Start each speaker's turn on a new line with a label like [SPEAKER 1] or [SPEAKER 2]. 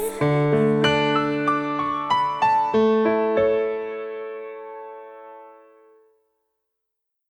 [SPEAKER 1] う。